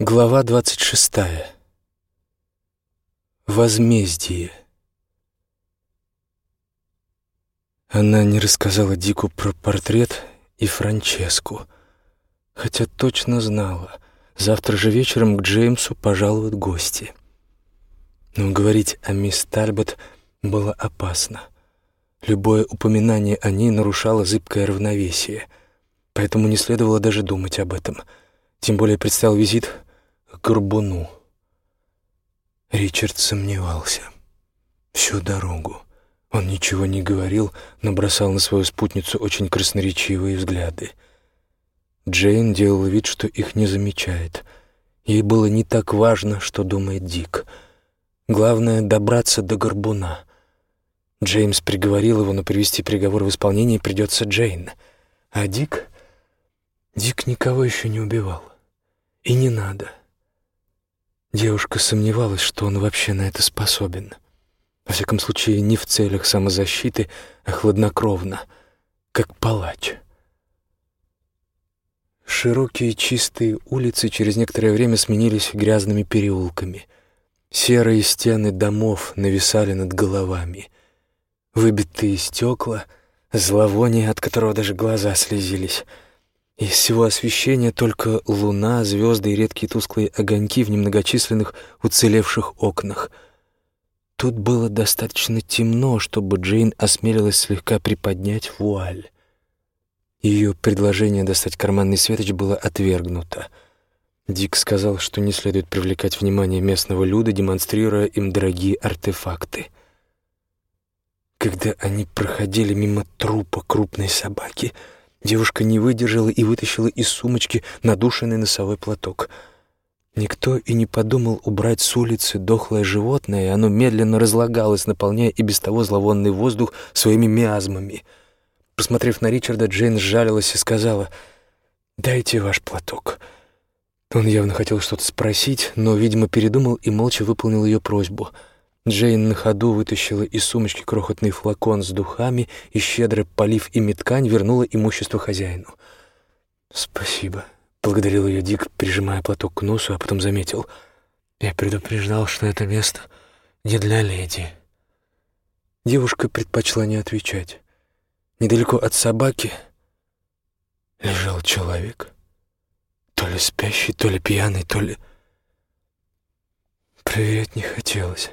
Глава двадцать шестая. Возмездие. Она не рассказала Дику про портрет и Франческу, хотя точно знала, завтра же вечером к Джеймсу пожалуют гости. Но говорить о мисс Тальбот было опасно. Любое упоминание о ней нарушало зыбкое равновесие, поэтому не следовало даже думать об этом. Тем более предстоял визит к Горбуну. Ричард сомневался. Всю дорогу. Он ничего не говорил, но бросал на свою спутницу очень красноречивые взгляды. Джейн делала вид, что их не замечает. Ей было не так важно, что думает Дик. Главное — добраться до Горбуна. Джеймс приговорил его, но привести приговор в исполнение придется Джейн. А Дик... Дик никого еще не убивал. И не надо. Девушка сомневалась, что он вообще на это способен. Во всяком случае, не в целях самозащиты, а хладнокровно, как палач. Широкие чистые улицы через некоторое время сменились грязными переулками. Серые стены домов нависали над головами. Выбитые стекла, зловоние, от которого даже глаза слезились — из всего освещения только луна, звезды и редкие тусклые огоньки в немногочисленных уцелевших окнах. Тут было достаточно темно, чтобы Джейн осмелилась слегка приподнять вуаль. Ее предложение достать карманный светоч было отвергнуто. Дик сказал, что не следует привлекать внимание местного люда, демонстрируя им дорогие артефакты. Когда они проходили мимо трупа крупной собаки — Девушка не выдержала и вытащила из сумочки надушенный носовой платок. Никто и не подумал убрать с улицы дохлое животное, и оно медленно разлагалось, наполняя и без того зловонный воздух своими миазмами. Посмотрев на Ричарда, Джейн сжалилась и сказала «Дайте ваш платок». Он явно хотел что-то спросить, но, видимо, передумал и молча выполнил ее просьбу — Джейн на ходу вытащила из сумочки крохотный флакон с духами и, щедро полив ими ткань, вернула имущество хозяину. «Спасибо», — благодарил ее Дик, прижимая платок к носу, а потом заметил. «Я предупреждал, что это место не для леди». Девушка предпочла не отвечать. Недалеко от собаки лежал человек. То ли спящий, то ли пьяный, то ли... Проверять не хотелось.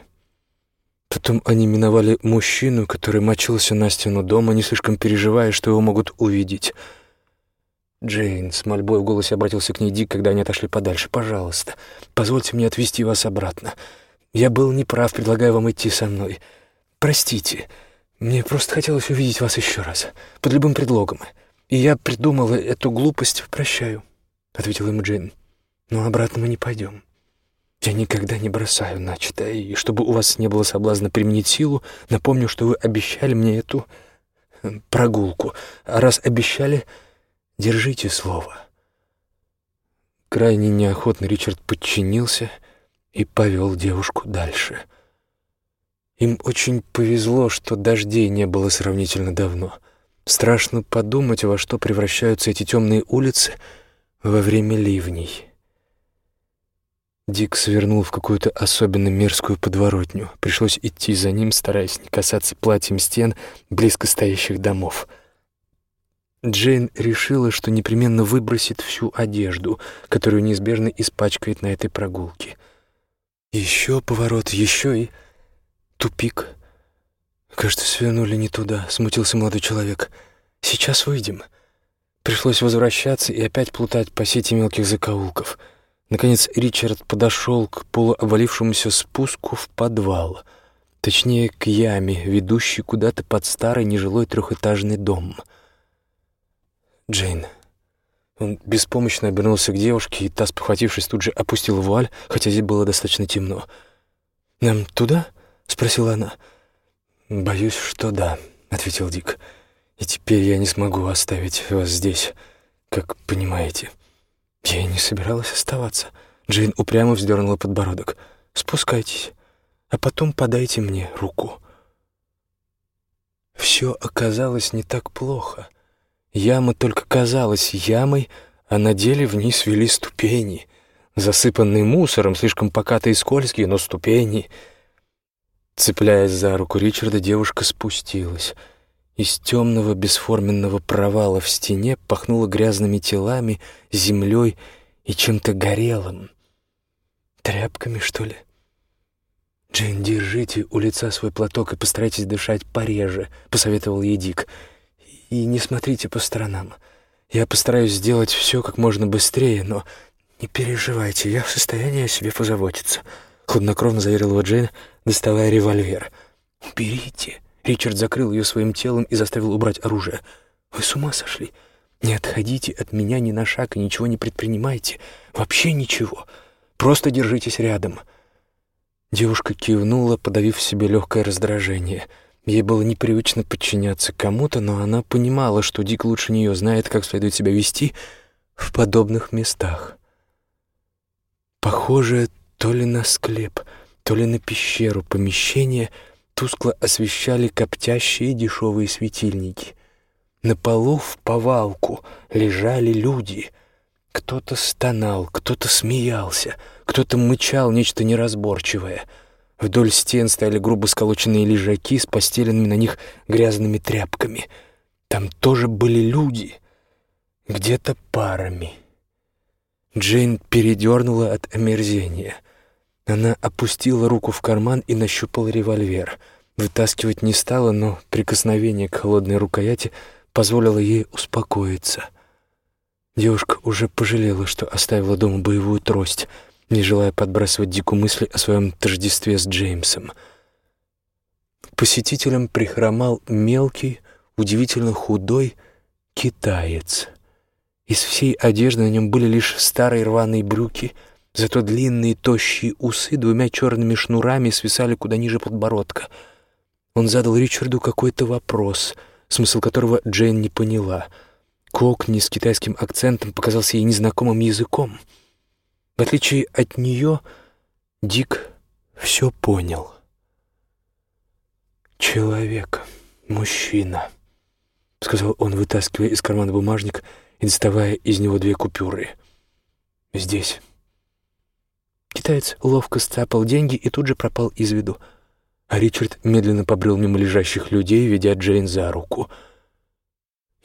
Потом они миновали мужчину, который мочился на стену дома, не слишком переживая, что его могут увидеть. «Джейн», — с мольбой в голосе обратился к ней Дик, когда они отошли подальше, — «пожалуйста, позвольте мне отвезти вас обратно. Я был неправ, предлагая вам идти со мной. Простите, мне просто хотелось увидеть вас еще раз, под любым предлогом. И я придумала эту глупость, прощаю», — ответила ему Джейн. «Но обратно мы не пойдем». Я никогда не бросаю начатое, и чтобы у вас не было соблазна применить силу, напомню, что вы обещали мне эту э, прогулку. А раз обещали, держите слово. Крайне неохотно Ричард подчинился и повел девушку дальше. Им очень повезло, что дождей не было сравнительно давно. Страшно подумать, во что превращаются эти темные улицы во время ливней. Дик свернул в какую-то особенно мерзкую подворотню. Пришлось идти за ним, стараясь не касаться платьем стен близко стоящих домов. Джейн решила, что непременно выбросит всю одежду, которую неизбежно испачкает на этой прогулке. Еще поворот, еще и тупик. Кажется, свернули не туда, смутился молодой человек. Сейчас выйдем. Пришлось возвращаться и опять плутать по сети мелких закоулков — Наконец Ричард подошел к полуобвалившемуся спуску в подвал, точнее, к яме, ведущей куда-то под старый нежилой трехэтажный дом. Джейн. Он беспомощно обернулся к девушке, и та, спохватившись, тут же опустила вуаль, хотя здесь было достаточно темно. «Нам туда?» — спросила она. «Боюсь, что да», — ответил Дик. «И теперь я не смогу оставить вас здесь, как понимаете». Я и не собиралась оставаться. Джейн упрямо вздернула подбородок. «Спускайтесь, а потом подайте мне руку». Все оказалось не так плохо. Яма только казалась ямой, а на деле вниз вели ступени. засыпанный мусором, слишком покатые и скользкие, но ступени. Цепляясь за руку Ричарда, девушка спустилась. Из темного бесформенного провала в стене пахнуло грязными телами, землей и чем-то горелым. Тряпками, что ли? «Джейн, держите у лица свой платок и постарайтесь дышать пореже», — посоветовал ей Дик. «И не смотрите по сторонам. Я постараюсь сделать все как можно быстрее, но не переживайте, я в состоянии о себе позаботиться», — хладнокровно заверил его Джейн, доставая револьвер. «Уберите». Ричард закрыл ее своим телом и заставил убрать оружие. «Вы с ума сошли? Не отходите от меня ни на шаг и ничего не предпринимайте. Вообще ничего. Просто держитесь рядом». Девушка кивнула, подавив в себе легкое раздражение. Ей было непривычно подчиняться кому-то, но она понимала, что Дик лучше нее знает, как следует себя вести в подобных местах. Похоже то ли на склеп, то ли на пещеру помещение тускло освещали коптящие дешевые светильники. На полу в повалку лежали люди. Кто-то стонал, кто-то смеялся — кто-то мычал нечто неразборчивое. Вдоль стен стояли грубо сколоченные лежаки с постеленными на них грязными тряпками. Там тоже были люди, где-то парами. Джейн передернула от омерзения. Она опустила руку в карман и нащупала револьвер. Вытаскивать не стала, но прикосновение к холодной рукояти позволило ей успокоиться. Девушка уже пожалела, что оставила дома боевую трость — не желая подбрасывать Дику мысли о своем тождестве с Джеймсом. Посетителям прихромал мелкий, удивительно худой китаец. Из всей одежды на нем были лишь старые рваные брюки, зато длинные тощие усы двумя черными шнурами свисали куда ниже подбородка. Он задал Ричарду какой-то вопрос, смысл которого Джейн не поняла. Кокни с китайским акцентом показался ей незнакомым языком — в отличие от нее, Дик все понял. «Человек, мужчина», — сказал он, вытаскивая из кармана бумажник и доставая из него две купюры. «Здесь». Китаец ловко сцапал деньги и тут же пропал из виду, а Ричард медленно побрел мимо лежащих людей, ведя Джейн за руку.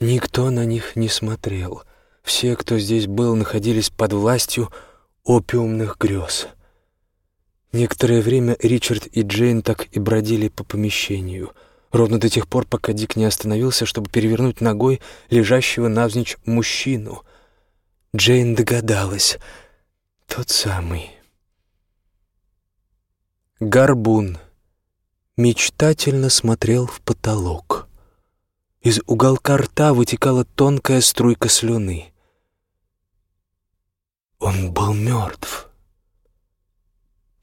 Никто на них не смотрел. Все, кто здесь был, находились под властью опиумных грез. Некоторое время Ричард и Джейн так и бродили по помещению, ровно до тех пор, пока Дик не остановился, чтобы перевернуть ногой лежащего навзничь мужчину. Джейн догадалась. Тот самый. Горбун мечтательно смотрел в потолок. Из уголка рта вытекала тонкая струйка слюны. Он был мертв.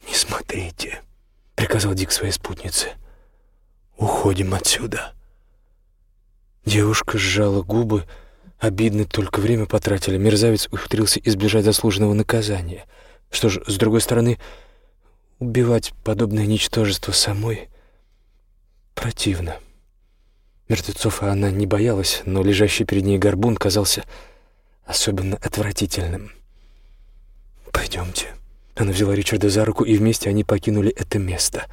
«Не смотрите», — приказал Дик своей спутнице. «Уходим отсюда». Девушка сжала губы. Обидно, только время потратили. Мерзавец ухитрился избежать заслуженного наказания. Что ж, с другой стороны, убивать подобное ничтожество самой противно. Мертвецов она не боялась, но лежащий перед ней горбун казался особенно отвратительным. «Пойдемте». Она взяла Ричарда за руку, и вместе они покинули это место.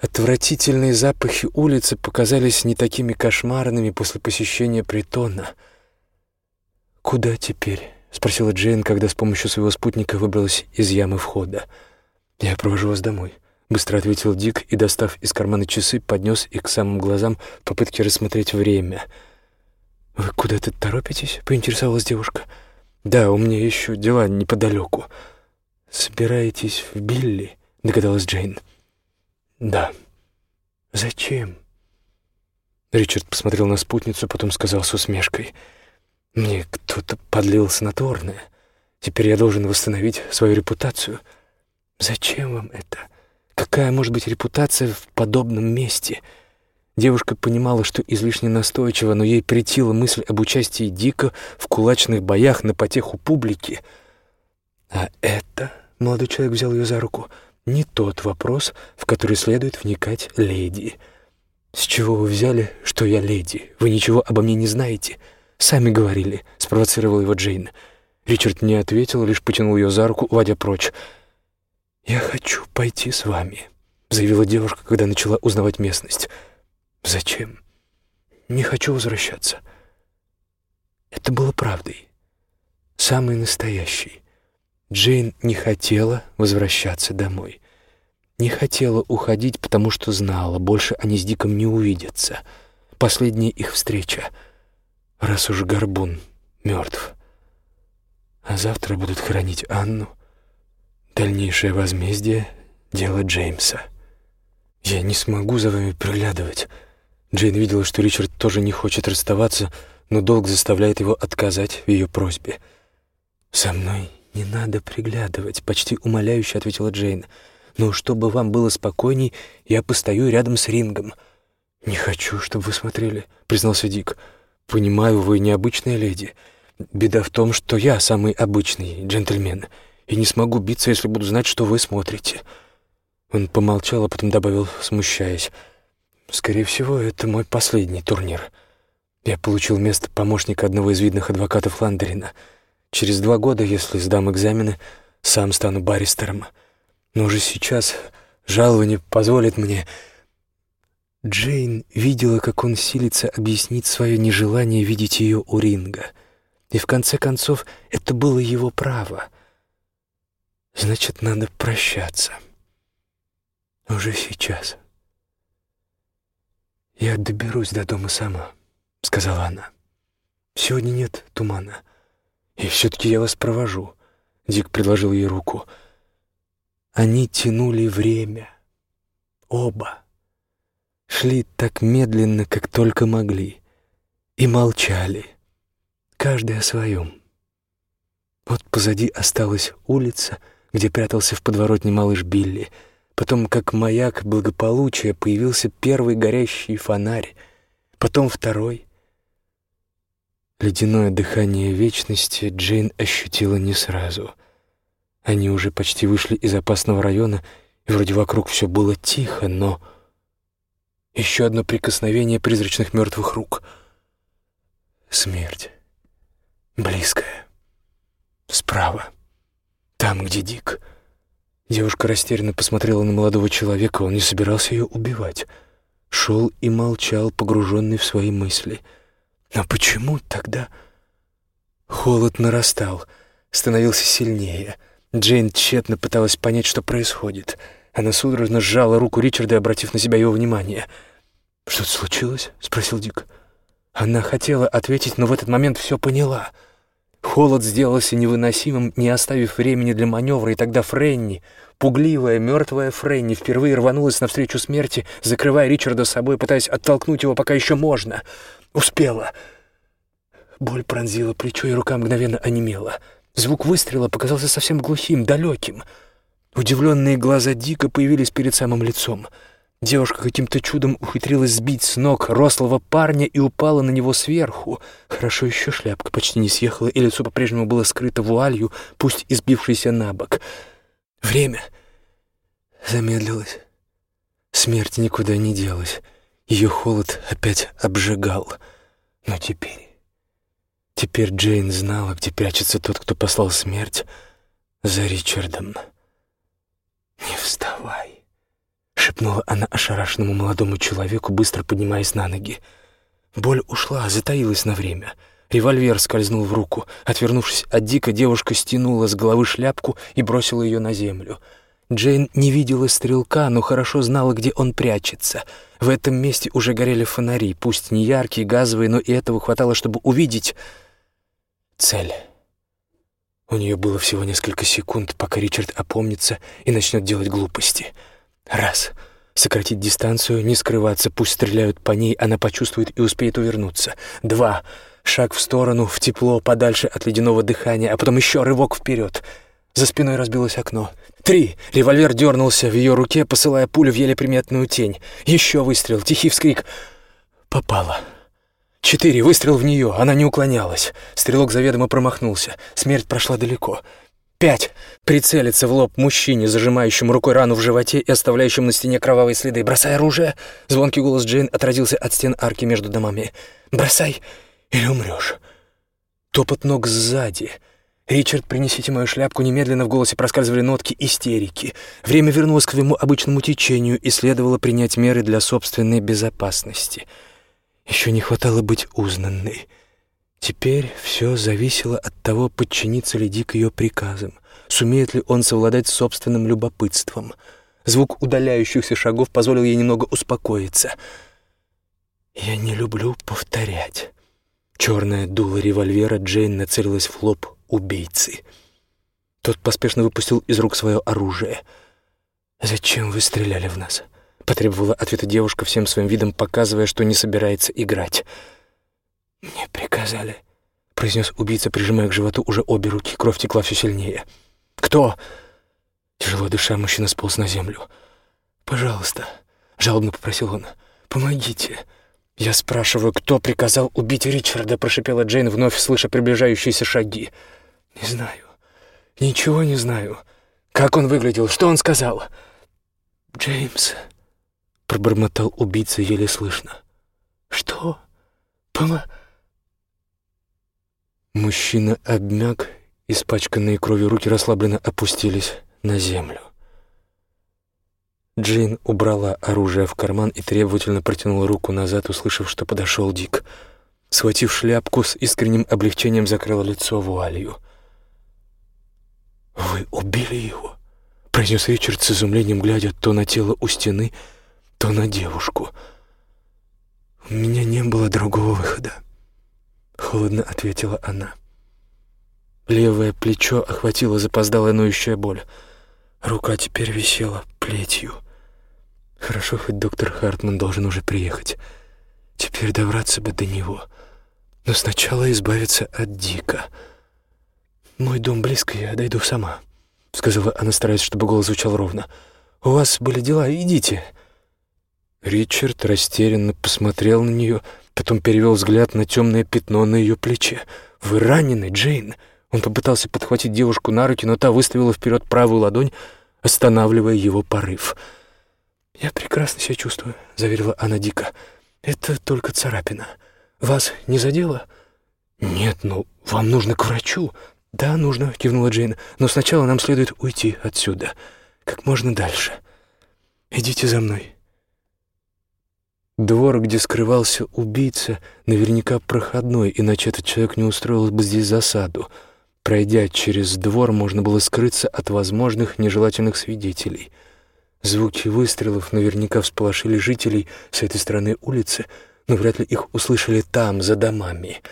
Отвратительные запахи улицы показались не такими кошмарными после посещения притона. «Куда теперь?» — спросила Джейн, когда с помощью своего спутника выбралась из ямы входа. «Я провожу вас домой», — быстро ответил Дик и, достав из кармана часы, поднес их к самым глазам в попытке рассмотреть время. «Вы куда-то торопитесь?» — поинтересовалась девушка. «Да». «Да, у меня еще дела неподалеку». «Собираетесь в Билли?» — догадалась Джейн. «Да». «Зачем?» Ричард посмотрел на спутницу, потом сказал с усмешкой. «Мне кто-то подлил снотворное. Теперь я должен восстановить свою репутацию. Зачем вам это? Какая может быть репутация в подобном месте?» Девушка понимала, что излишне настойчиво, но ей претила мысль об участии Дика в кулачных боях на потеху публики. А это, молодой человек взял ее за руку, не тот вопрос, в который следует вникать леди. «С чего вы взяли, что я леди? Вы ничего обо мне не знаете?» «Сами говорили», — спровоцировал его Джейн. Ричард не ответил, лишь потянул ее за руку, уводя прочь. «Я хочу пойти с вами», — заявила девушка, когда начала узнавать местность. «Зачем? Не хочу возвращаться». Это было правдой. Самой настоящей. Джейн не хотела возвращаться домой. Не хотела уходить, потому что знала, больше они с Диком не увидятся. Последняя их встреча. Раз уж Горбун мертв. А завтра будут хранить Анну. Дальнейшее возмездие — дело Джеймса. Я не смогу за вами приглядывать. Джейн видела, что Ричард тоже не хочет расставаться, но долг заставляет его отказать в ее просьбе. «Со мной не надо приглядывать», — почти умоляюще ответила Джейн. «Но чтобы вам было спокойней, я постою рядом с рингом». «Не хочу, чтобы вы смотрели», — признался Дик. «Понимаю, вы необычная леди. Беда в том, что я самый обычный джентльмен, и не смогу биться, если буду знать, что вы смотрите». Он помолчал, а потом добавил, смущаясь. «Скорее всего, это мой последний турнир. Я получил место помощника одного из видных адвокатов Ландерина. Через два года, если сдам экзамены, сам стану баристером. Но уже сейчас жалование позволит мне...» Джейн видела, как он силится объяснить свое нежелание видеть ее у ринга. И в конце концов, это было его право. Значит, надо прощаться. Уже сейчас. «Я доберусь до дома сама», — сказала она. «Сегодня нет тумана. И все-таки я вас провожу», — Дик предложил ей руку. Они тянули время. Оба. Шли так медленно, как только могли. И молчали. Каждый о своем. Вот позади осталась улица, где прятался в подворотне малыш Билли — Потом, как маяк благополучия, появился первый горящий фонарь, потом второй. Ледяное дыхание вечности Джейн ощутила не сразу. Они уже почти вышли из опасного района, и вроде вокруг все было тихо, но... Еще одно прикосновение призрачных мертвых рук. Смерть. Близкая. Справа. Там, где Дик. Девушка растерянно посмотрела на молодого человека, он не собирался ее убивать. Шел и молчал, погруженный в свои мысли. Но почему тогда... Холод нарастал, становился сильнее. Джейн тщетно пыталась понять, что происходит. Она судорожно сжала руку Ричарда, обратив на себя его внимание. «Что-то случилось?» — спросил Дик. Она хотела ответить, но в этот момент все поняла — Холод сделался невыносимым, не оставив времени для маневра, и тогда Френни, пугливая, мертвая Френни, впервые рванулась навстречу смерти, закрывая Ричарда собой, пытаясь оттолкнуть его, пока еще можно. Успела. Боль пронзила плечо, и рука мгновенно онемела. Звук выстрела показался совсем глухим, далеким. Удивленные глаза Дика появились перед самым лицом — Девушка каким-то чудом ухитрилась сбить с ног рослого парня и упала на него сверху. Хорошо еще шляпка почти не съехала, и лицо по-прежнему было скрыто вуалью, пусть избившейся на бок. Время замедлилось. Смерть никуда не делась. Ее холод опять обжигал. Но теперь... Теперь Джейн знала, где прячется тот, кто послал смерть за Ричардом. «Не вставай!» шепнула она ошарашенному молодому человеку, быстро поднимаясь на ноги. Боль ушла, затаилась на время. Револьвер скользнул в руку. Отвернувшись от Дика, девушка стянула с головы шляпку и бросила ее на землю. Джейн не видела стрелка, но хорошо знала, где он прячется. В этом месте уже горели фонари, пусть не яркие, газовые, но и этого хватало, чтобы увидеть цель. У нее было всего несколько секунд, пока Ричард опомнится и начнет делать глупости — Раз. Сократить дистанцию, не скрываться, пусть стреляют по ней, она почувствует и успеет увернуться. Два. Шаг в сторону, в тепло, подальше от ледяного дыхания, а потом еще рывок вперед. За спиной разбилось окно. Три. Револьвер дернулся в ее руке, посылая пулю в еле приметную тень. Еще выстрел, тихий вскрик. Попала. Четыре. Выстрел в нее. Она не уклонялась. Стрелок заведомо промахнулся. Смерть прошла далеко. Пять. Прицелиться в лоб мужчине, зажимающему рукой рану в животе и оставляющему на стене кровавые следы. «Бросай оружие!» Звонкий голос Джейн отразился от стен арки между домами. «Бросай, или умрешь!» Топот ног сзади. «Ричард, принесите мою шляпку!» Немедленно в голосе проскальзывали нотки истерики. Время вернулось к своему обычному течению и следовало принять меры для собственной безопасности. Еще не хватало быть узнанной. Теперь все зависело от того, подчинится ли Дик ее приказам, сумеет ли он совладать с собственным любопытством. Звук удаляющихся шагов позволил ей немного успокоиться. «Я не люблю повторять». Черное дуло револьвера Джейн нацелилась в лоб убийцы. Тот поспешно выпустил из рук свое оружие. «Зачем вы стреляли в нас?» — потребовала ответа девушка всем своим видом, показывая, что не собирается играть. «Мне приказали», — произнес убийца, прижимая к животу уже обе руки. Кровь текла все сильнее. «Кто?» Тяжело дыша, мужчина сполз на землю. «Пожалуйста», — жалобно попросил он, — «помогите». «Я спрашиваю, кто приказал убить Ричарда?» — прошипела Джейн, вновь слыша приближающиеся шаги. «Не знаю. Ничего не знаю. Как он выглядел? Что он сказал?» «Джеймс», — пробормотал убийца еле слышно. «Что? Пома...» Мужчина обмяк, испачканные кровью руки расслабленно опустились на землю. Джейн убрала оружие в карман и требовательно протянула руку назад, услышав, что подошел Дик. Схватив шляпку, с искренним облегчением закрыла лицо вуалью. «Вы убили его?» — произнес Ричард с изумлением, глядя то на тело у стены, то на девушку. «У меня не было другого выхода», — холодно ответила она. Левое плечо охватило запоздалая ноющая боль. Рука теперь висела плетью. Хорошо, хоть доктор Хартман должен уже приехать. Теперь добраться бы до него. Но сначала избавиться от Дика. «Мой дом близко, я дойду сама», — сказала она, стараясь, чтобы голос звучал ровно. «У вас были дела, идите». Ричард растерянно посмотрел на нее, потом перевел взгляд на темное пятно на ее плече. «Вы ранены, Джейн?» Он попытался подхватить девушку на руки, но та выставила вперед правую ладонь, останавливая его порыв. «Я прекрасно себя чувствую», — заверила она дико. «Это только царапина. Вас не задело?» «Нет, но вам нужно к врачу». «Да, нужно», — кивнула Джейн. «Но сначала нам следует уйти отсюда. Как можно дальше. Идите за мной». Двор, где скрывался убийца, наверняка проходной, иначе этот человек не устроил бы здесь засаду. Пройдя через двор, можно было скрыться от возможных нежелательных свидетелей — Звуки выстрелов наверняка всполошили жителей с этой стороны улицы, но вряд ли их услышали там, за домами.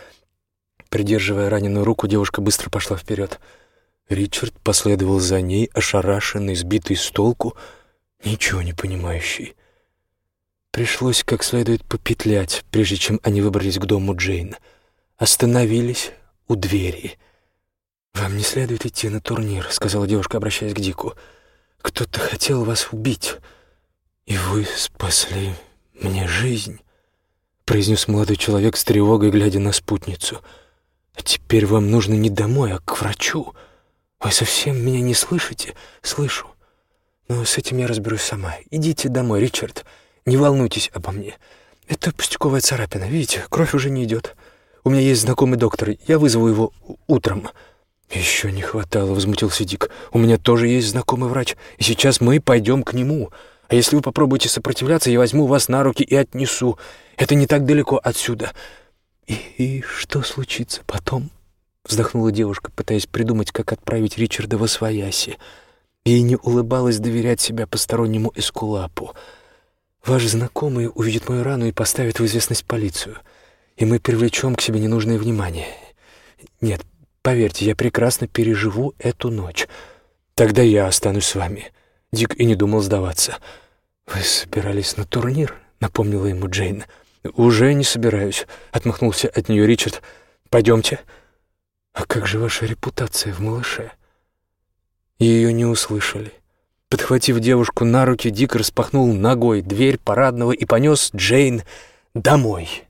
Придерживая раненую руку, девушка быстро пошла вперед. Ричард последовал за ней, ошарашенный, сбитый с толку, ничего не понимающий. Пришлось как следует попетлять, прежде чем они выбрались к дому Джейн. Остановились у двери. «Вам не следует идти на турнир», — сказала девушка, обращаясь к Дику. Кто-то хотел вас убить, и вы спасли мне жизнь», — произнес молодой человек с тревогой, глядя на спутницу. «А теперь вам нужно не домой, а к врачу. Вы совсем меня не слышите?» «Слышу. Но с этим я разберусь сама. Идите домой, Ричард. Не волнуйтесь обо мне. Это пустяковая царапина, видите, кровь уже не идет. У меня есть знакомый доктор, я вызову его утром». «Еще не хватало», — возмутился Дик. «У меня тоже есть знакомый врач, и сейчас мы пойдем к нему. А если вы попробуете сопротивляться, я возьму вас на руки и отнесу. Это не так далеко отсюда». «И, и что случится потом?» — вздохнула девушка, пытаясь придумать, как отправить Ричарда во свояси. Ей не улыбалось доверять себя постороннему эскулапу. «Ваш знакомый увидит мою рану и поставит в известность полицию, и мы привлечем к себе ненужное внимание. Нет, Поверьте, я прекрасно переживу эту ночь. Тогда я останусь с вами». Дик и не думал сдаваться. «Вы собирались на турнир?» — напомнила ему Джейн. «Уже не собираюсь», — отмахнулся от нее Ричард. «Пойдемте». «А как же ваша репутация в малыше?» Ее не услышали. Подхватив девушку на руки, Дик распахнул ногой дверь парадного и понес Джейн домой.